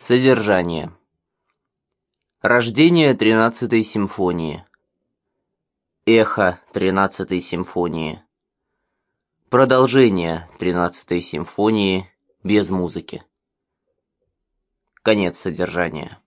Содержание. Рождение 13-й симфонии. Эхо 13-й симфонии. Продолжение 13-й симфонии без музыки. Конец содержания.